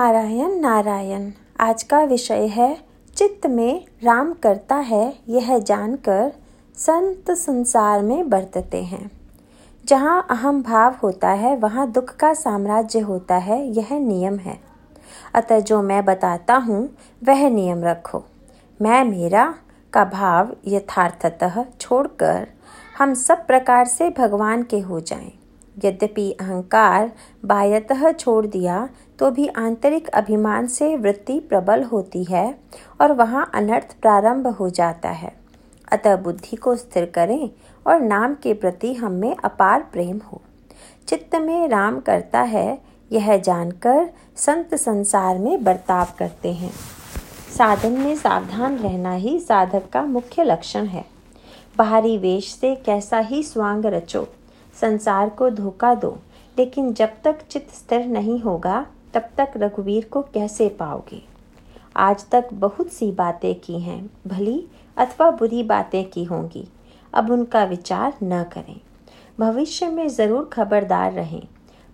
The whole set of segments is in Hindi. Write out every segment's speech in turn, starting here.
नारायण नारायण। आज का विषय है, चित्त में राम करता है, यह जानकर संत संसार में बरतते हैं। जहाँ अहम भाव होता है, वहाँ दुख का साम्राज्य होता है, यह नियम है। अतः जो मैं बताता हूँ, वह नियम रखो। मैं मेरा का भाव यथार्थतः छोड़कर हम सब प्रकार से भगवान के हो जाएँ। यद्यपि अहंकार बायतः छोड़ दिया तो भी आंतरिक अभिमान से वृत्ति प्रबल होती है और वहाँ अनर्थ प्रारंभ हो जाता है। अतः बुद्धि को स्थिर करें और नाम के प्रति हम में अपार प्रेम हो। चित्त में राम करता है, यह जानकर संत संसार में बर्ताव करते हैं। साधन में सावधान रहना ही साधक का मुख्य लक्षण है। बाहरी वेश से कैसा ही स्वांग रचो संसार को धोखा दो। लेकिन जब तक चित्त स्थिर नहीं होगा, तब तक रघुवीर को कैसे पाओगे? आज तक बहुत सी बातें की हैं, भली अथवा बुरी बातें की होंगी। अब उनका विचार न करें। भविष्य में ज़रूर खबरदार रहें।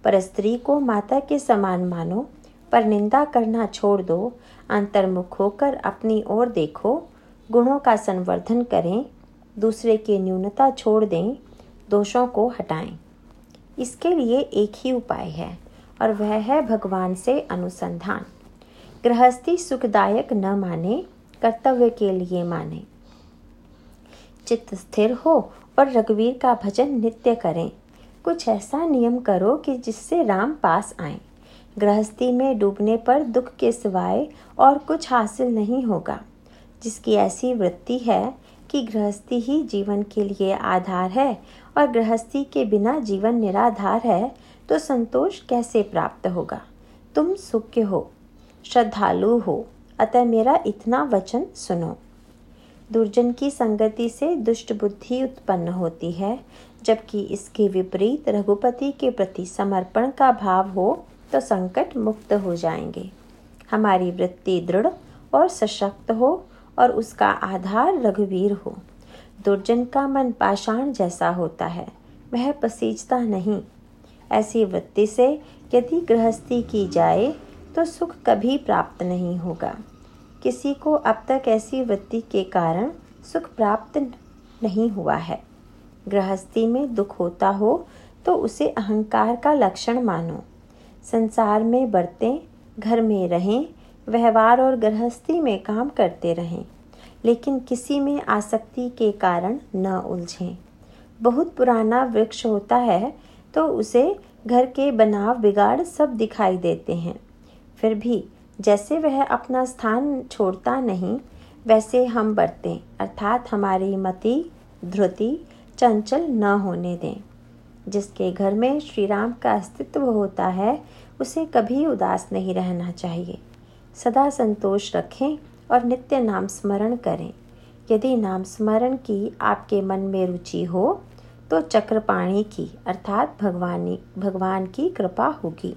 पर स्त्री को माता के समान मानो, पर निंदा करना छोड़ दो। अंतर्मुख होकर अपनी ओर देखो। गुणों का संवर्धन करें। दूसरे की न्यूनता छोड़ दें। दोषों को हटाएँ। इसके लिए एक ही उपाय है, और वह है भगवान से अनुसंधान। गृहस्थी सुखदायक न माने, कर्तव्य के लिए माने। चित्त स्थिर हो और रघुवीर का भजन नित्य करें। कुछ ऐसा नियम करो कि जिससे राम पास आए। गृहस्थी में डूबने पर दुख के सिवाय और कुछ हासिल नहीं होगा। जिसकी ऐसी वृत्ति है कि गृहस्थी ही जीवन के लिए आधार है और गृहस्थी के बिना जीवन निराधार है तो संतोष कैसे प्राप्त होगा? तुम सुख्य हो, श्रद्धालु हो, अतः मेरा इतना वचन सुनो। दुर्जन की संगति से दुष्ट बुद्धि उत्पन्न होती है, जबकि इसके विपरीत रघुपति के प्रति समर्पण का भाव हो तो संकट मुक्त हो जाएँगे। हमारी वृत्ति दृढ़ और सशक्त हो और उसका आधार रघुवीर हो। दुर्जन का मन पाषाण जैसा होता है, वह पसीजता नहीं। ऐसी वृत्ति से यदि गृहस्थी की जाए तो सुख कभी प्राप्त नहीं होगा। किसी को अब तक ऐसी वृत्ति के कारण सुख प्राप्त नहीं हुआ है। गृहस्थी में दुख होता हो तो उसे अहंकार का लक्षण मानो। संसार में बरतें, घर में रहें व्यवहार और गृहस्थी में काम करते रहें, लेकिन किसी में आसक्ति के कारण न उलझें। बहुत पुराना वृक्ष होता है तो उसे घर के बनाव बिगाड़ सब दिखाई देते हैं। फिर भी, जैसे वह अपना स्थान छोड़ता नहीं, वैसे हम बरतें, अर्थात हमारी मति ध्रुति चंचल न होने दें। जिसके घर में श्री राम का अस्तित्व होता है, उसे कभी उदास नहीं रहना चाहिए। सदा संतोष रखें और नित्य नाम स्मरण करें। यदि नाम स्मरण की आपके मन में रुचि हो तो चक्रपाणी की, अर्थात भगवानी, भगवान की कृपा होगी।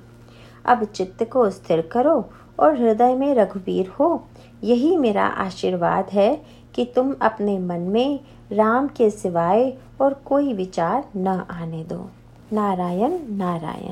अब चित्त को स्थिर करो और हृदय में रघुवीर हो। यही मेरा आशीर्वाद है कि तुम अपने मन में राम के सिवाय और कोई विचार न आने दो। नारायण नारायण।